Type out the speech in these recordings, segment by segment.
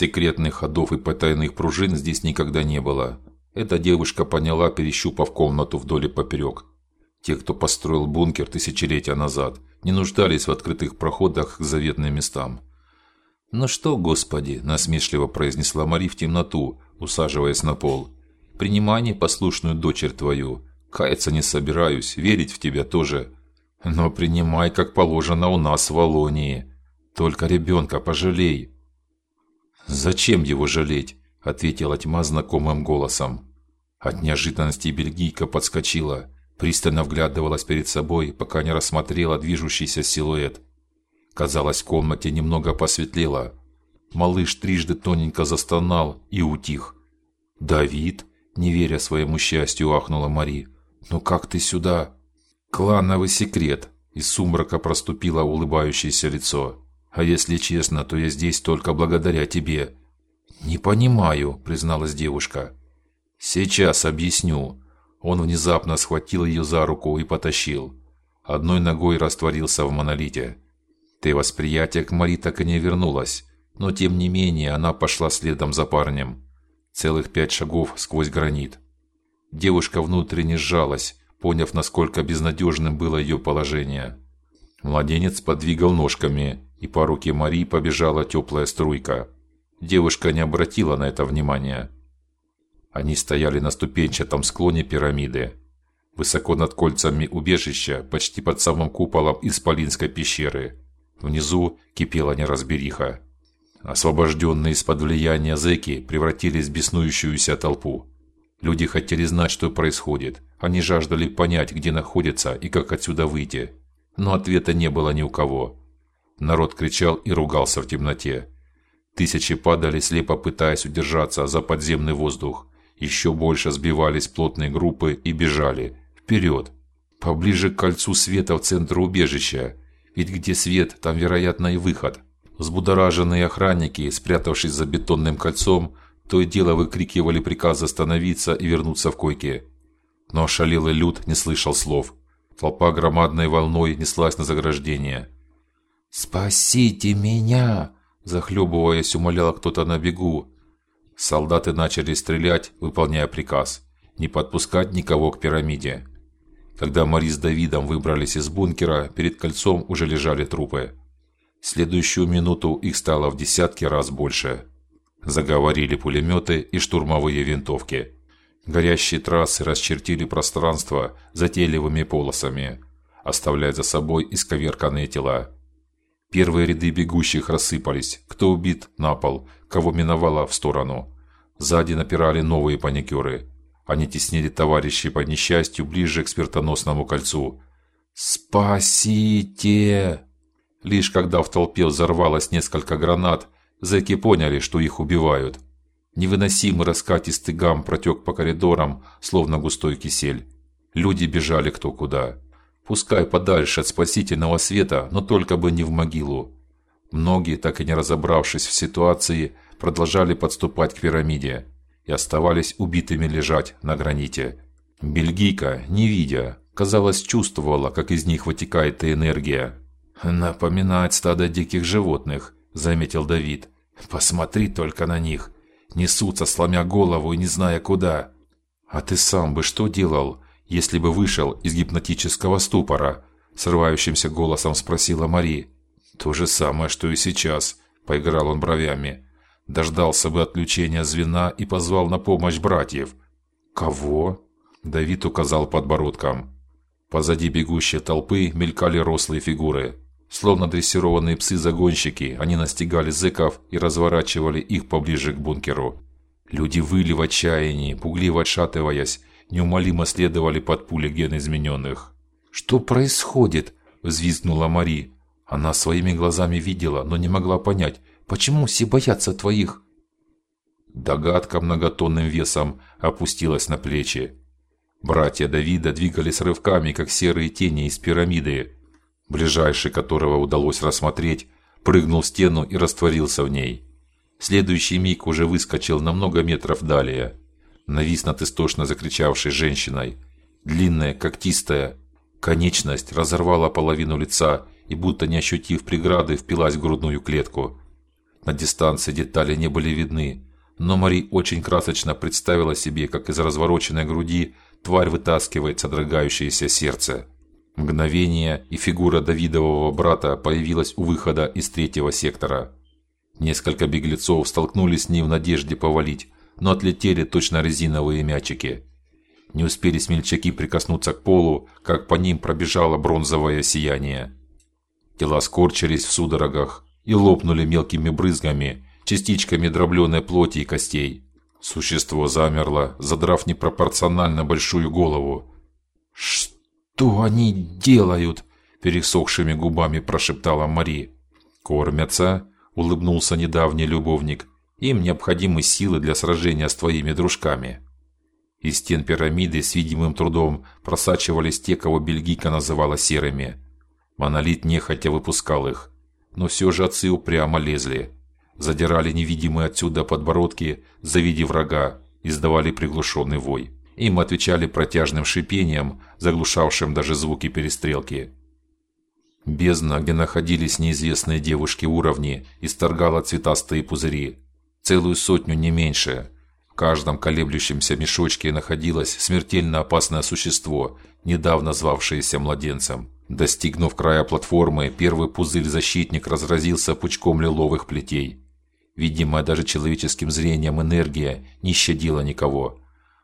Секретных ходов и потайных пружин здесь никогда не было. Эта девушка поняла, перещупав комнату вдоль и поперек. Те, кто построил бункер тысячелетия назад, не нуждались в открытых проходах к заветным местам. "Ну что, Господи", насмешливо произнесла Мари в темноту, усаживаясь на пол. "Принимай непослушную дочерь твою. Каяться не собираюсь, верить в тебя тоже. Но принимай, как положено у нас в Волонии. Только ребенка пожалей". "Зачем его жалеть?" ответила тьма знакомым голосом. От неожиданности бельгийка подскочила пристально вглядывалась перед собой, пока не рассмотрела движущийся силуэт. Казалось, в комнате немного посветлело. Малыш трижды тоненько застонал и утих. Давид, не веря своему счастью, ахнула Мари. "Ну как ты сюда?" "Клановый секрет". Из сумрака проступило улыбающееся лицо. "А если честно, то я здесь только благодаря тебе". "Не понимаю", призналась девушка. "Сейчас объясню". Он внезапно схватил ее за руку и потащил. Одной ногой растворился в монолите. Ты восприятие к Мари так и не вернулось, но тем не менее она пошла следом за парнем. Целых пять шагов сквозь гранит. Девушка внутренне сжалась, поняв, насколько безнадежным было ее положение. Младенец подвигал ножками, и по руке Мари побежала теплая струйка. Девушка не обратила на это внимания. Они стояли на ступенчатом склоне пирамиды, высоко над кольцами убежища, почти под самым куполом исполинской пещеры. Внизу кипела неразбериха. Освобожденные из-под влияния зеки превратились в беснующуюся толпу. Люди хотели знать, что происходит. Они жаждали понять, где находятся и как отсюда выйти. Но ответа не было ни у кого. Народ кричал и ругался в темноте. Тысячи падали, слепо пытаясь удержаться за подземный воздух. Еще больше сбивались плотные группы и бежали вперед, поближе к кольцу света в центр убежища. Ведь где свет, там вероятно и выход. Взбудораженные охранники, спрятавшись за бетонным кольцом, то и дело выкрикивали приказ остановиться и вернуться в койки. Но ошалелый люд не слышал слов. Толпа громадной волной неслась на заграждение. Спасите меня, захлебываясь, умолял кто-то на бегу. Солдаты начали стрелять, выполняя приказ не подпускать никого к пирамиде. Когда Мари с Давидом выбрались из бункера, перед кольцом уже лежали трупы. Следующую минуту их стало в десятки раз больше. Заговорили пулеметы и штурмовые винтовки. Горящие трассы расчертили пространство затейливыми полосами, оставляя за собой исковерканные тела. Первые ряды бегущих рассыпались, кто убит на пол, кого миновало в сторону. Сзади напирали новые паникеры. Они теснили товарищей по несчастью ближе к смертоносному кольцу. Спасите! Лишь когда в толпе взорвалось несколько гранат, зэки поняли, что их убивают. Невыносимый раскатистый гам протек по коридорам, словно густой кисель. Люди бежали кто куда. Пускай подальше от спасительного света, но только бы не в могилу. Многие, так и не разобравшись в ситуации, продолжали подступать к пирамиде и оставались убитыми лежать на граните. Бельгийка, не видя, казалось, чувствовала, как из них вытекает энергия. Напоминает стадо диких животных, заметил Давид. Посмотри только на них, несутся сломя голову и не зная куда. А ты сам бы что делал, если бы вышел из гипнотического ступора? срывающимся голосом спросила Мари. То же самое, что и сейчас, поиграл он бровями. Дождался бы отключения звена и позвал на помощь братьев. Кого? Давид указал подбородком. Позади бегущей толпы мелькали рослые фигуры. Словно дрессированные псы-загонщики, они настигали зэков и разворачивали их поближе к бункеру. Люди выли в отчаянии, пугливо отшатываясь, неумолимо следовали под пули ген измененных. Что происходит? взвизгнула Мари. Она своими глазами видела, но не могла понять, почему все боятся твоих. Догадка многотонным весом опустилась на плечи. Братья Давида двигались рывками, как серые тени из пирамиды. Ближайший, которого удалось рассмотреть, прыгнул в стену и растворился в ней. Следующий миг уже выскочил на много метров далее, навис над истошно закричавшей женщиной. Длинная, когтистая, конечность разорвала половину лица и будто не ощутив преграды, впилась в грудную клетку. На дистанции детали не были видны, но Мари очень красочно представила себе, как из развороченной груди тварь вытаскивает содрогающееся сердце. Мгновение, и фигура Давидового брата появилась у выхода из третьего сектора. Несколько беглецов столкнулись с ним в надежде повалить, но отлетели точно резиновые мячики. Не успели смельчаки прикоснуться к полу, как по ним пробежало бронзовое сияние. Тела скорчились в судорогах и лопнули мелкими брызгами, частичками дробленой плоти и костей. Существо замерло, задрав непропорционально большую голову. Что они делают? пересохшими губами прошептала Мари. Кормятся, улыбнулся недавний любовник. Им необходимы силы для сражения с твоими дружками. Из стен пирамиды с видимым трудом просачивались те, кого бельгийка называла серыми. Монолит нехотя выпускал их, но все же отцы упрямо лезли, задирали невидимые отсюда подбородки, завидев врага, издавали приглушенный вой. Им отвечали протяжным шипением, заглушавшим даже звуки перестрелки. Бездна, где находились неизвестные девушки уровни, исторгала цветастые пузыри, целую сотню не меньше. В каждом колеблющемся мешочке находилось смертельно опасное существо, недавно звавшееся младенцем. Достигнув края платформы, первый пузырь-защитник разразился пучком лиловых плетей. Видимая даже человеческим зрением энергия не щадила никого.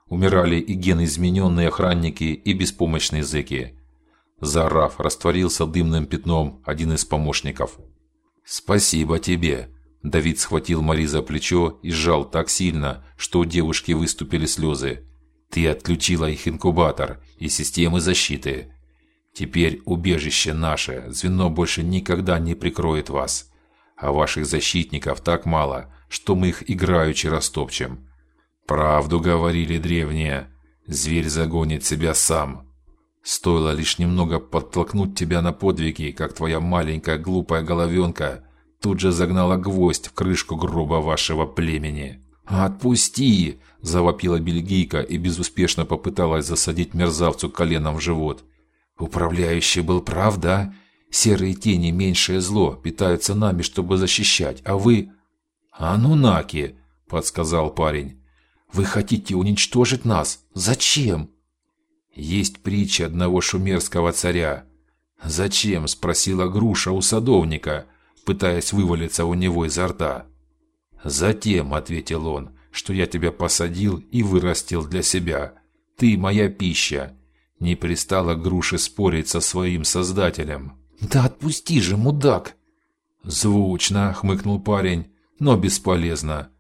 Умирали и геноизмененные охранники, и беспомощные зэки. Заорав, растворился дымным пятном один из помощников. Спасибо тебе. Давид схватил Мари за плечо и сжал так сильно, что у девушки выступили слезы. Ты отключила их инкубатор и системы защиты. Теперь убежище наше, звено больше никогда не прикроет вас. А ваших защитников так мало, что мы их играючи растопчем. Правду говорили древние. Зверь загонит себя сам. Стоило лишь немного подтолкнуть тебя на подвиги, как твоя маленькая глупая головенка тут же загнала гвоздь в крышку гроба вашего племени. Отпусти! завопила бельгийка и безуспешно попыталась засадить мерзавцу коленом в живот. Управляющий был прав, да? Серые тени меньшее зло, питаются нами, чтобы защищать, а вы Анунаки, подсказал парень. Вы хотите уничтожить нас? Зачем? Есть притча одного шумерского царя. Зачем? спросила груша у садовника, пытаясь вывалиться у него изо рта. Затем, ответил он, что я тебя посадил и вырастил для себя. Ты моя пища. Не пристала груше спорить со своим создателем. Да отпусти же, мудак. Звучно, хмыкнул парень, но бесполезно.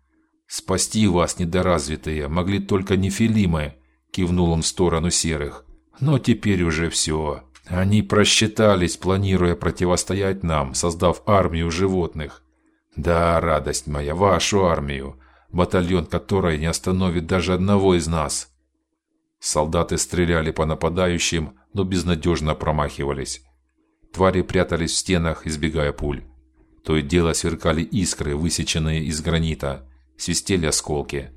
Спасти вас недоразвитые могли только нефилимы, кивнул он в сторону серых. Но теперь уже все. Они просчитались, планируя противостоять нам, создав армию животных. Да, радость моя, вашу армию, батальон которой не остановит даже одного из нас. Солдаты стреляли по нападающим, но безнадежно промахивались. Твари прятались в стенах, избегая пуль. То и дело сверкали искры, высеченные из гранита, свистели осколки.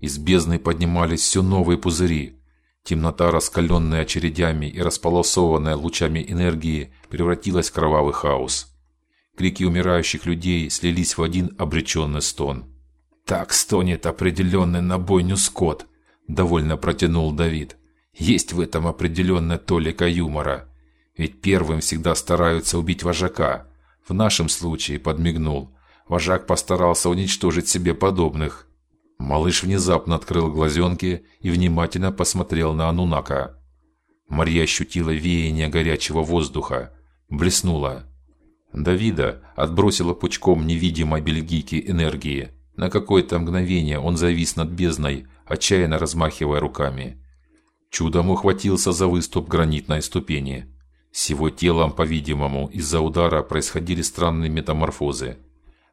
Из бездны поднимались все новые пузыри. Темнота, раскаленная очередями и располосованная лучами энергии, превратилась в кровавый хаос. Крики умирающих людей слились в один обреченный стон. Так стонет определенный на бойню скот, довольно протянул Давид. Есть в этом определенная толика юмора. Ведь первым всегда стараются убить вожака. В нашем случае подмигнул. Вожак постарался уничтожить себе подобных. Малыш внезапно открыл глазенки и внимательно посмотрел на Анунака. Мария ощутила веяние горячего воздуха, блеснула. Давида отбросила пучком невидимой бельгийки энергии. На какое-то мгновение он завис над бездной, отчаянно размахивая руками. Чудом ухватился за выступ гранитной ступени. С его телом, по-видимому, из-за удара происходили странные метаморфозы.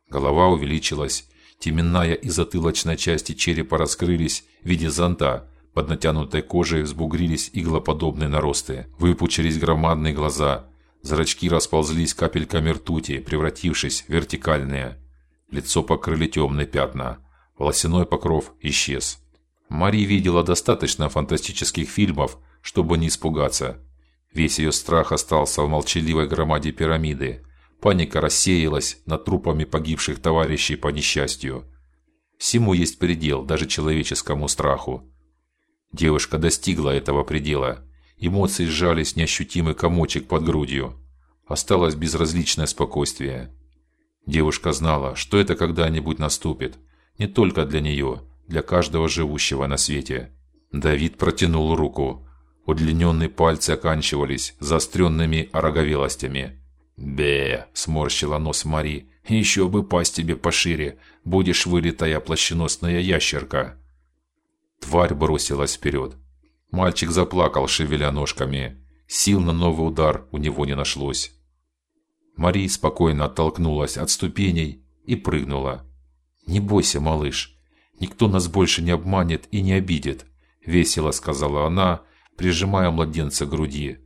Голова увеличилась, теменная и затылочная части черепа раскрылись в виде зонта, под натянутой кожей взбугрились иглоподобные наросты, выпучились громадные глаза, зрачки расползлись капельками ртути, превратившись в вертикальные. Лицо покрыли темные пятна, волосяной покров исчез. Мари видела достаточно фантастических фильмов, чтобы не испугаться. Весь ее страх остался в молчаливой громаде пирамиды, Паника рассеялась над трупами погибших товарищей по несчастью. Всему есть предел, даже человеческому страху. Девушка достигла этого предела. Эмоции сжались неощутимый комочек под грудью. Осталось безразличное спокойствие. Девушка знала, что это когда-нибудь наступит, не только для нее, для каждого живущего на свете. Давид протянул руку. Удлиненные пальцы оканчивались заостренными ороговелостями. Бе, сморщила нос Мари. Еще бы пасть тебе пошире, будешь вылитая плащеносная ящерка. Тварь бросилась вперед. Мальчик заплакал, шевеля ножками. Сил на новый удар у него не нашлось. Мари спокойно оттолкнулась от ступеней и прыгнула. Не бойся, малыш. Никто нас больше не обманет и не обидит, весело сказала она, прижимая младенца к груди.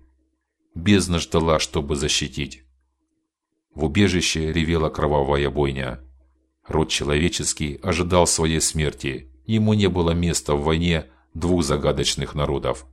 Бездна ждала, чтобы защитить. В убежище ревела кровавая бойня. Род человеческий ожидал своей смерти. Ему не было места в войне двух загадочных народов.